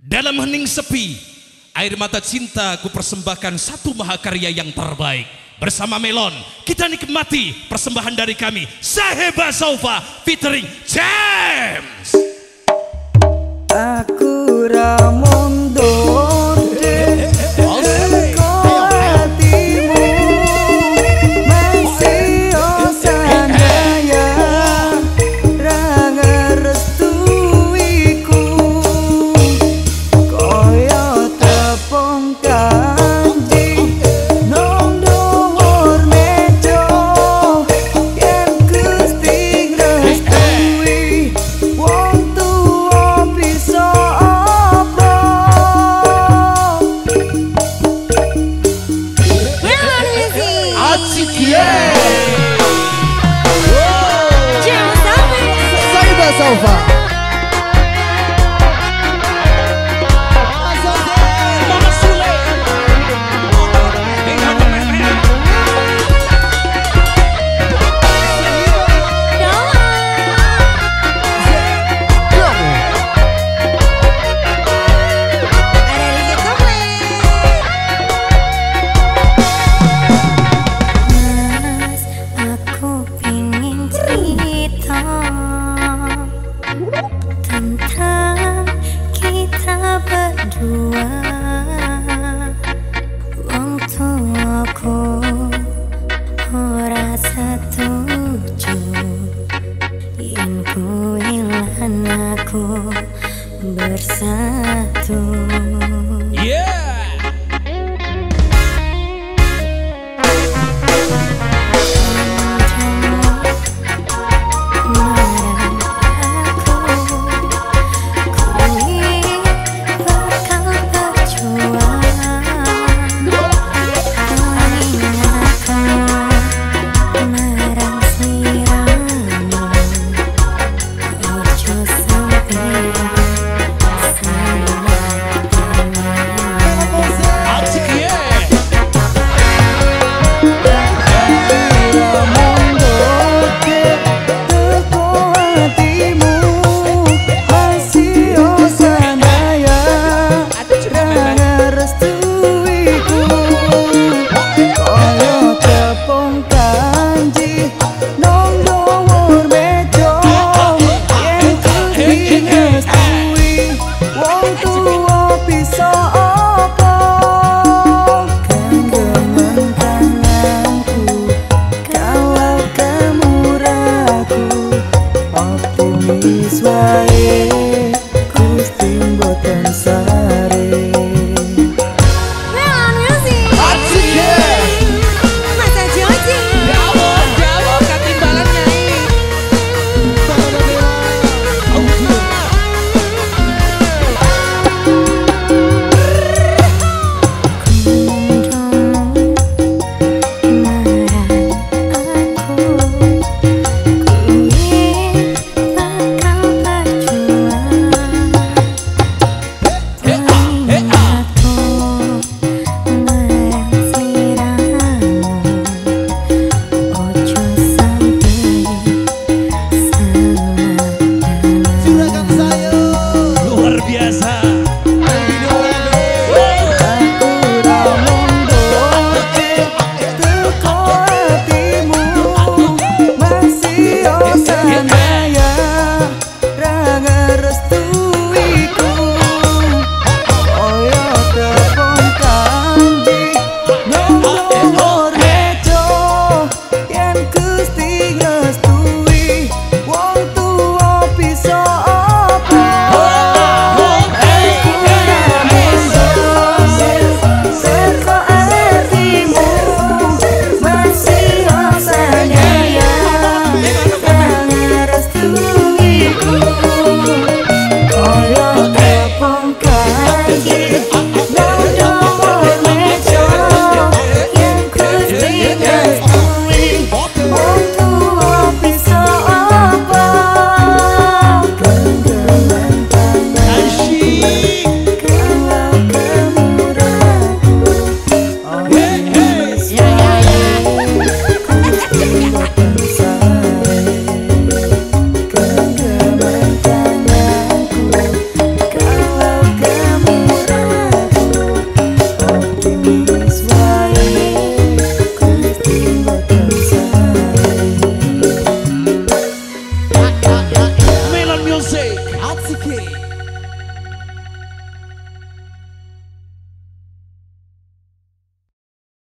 Dalam hening sepi, air mata cinta ku persembahkan satu mahakarya yang terbaik. Bersama Melon, kita nikmati persembahan dari kami, Saheba Saufa featuring James. Aku ramondo Yeah! Whoa! Jim, stop it! Save us! Bersatu. Yeah.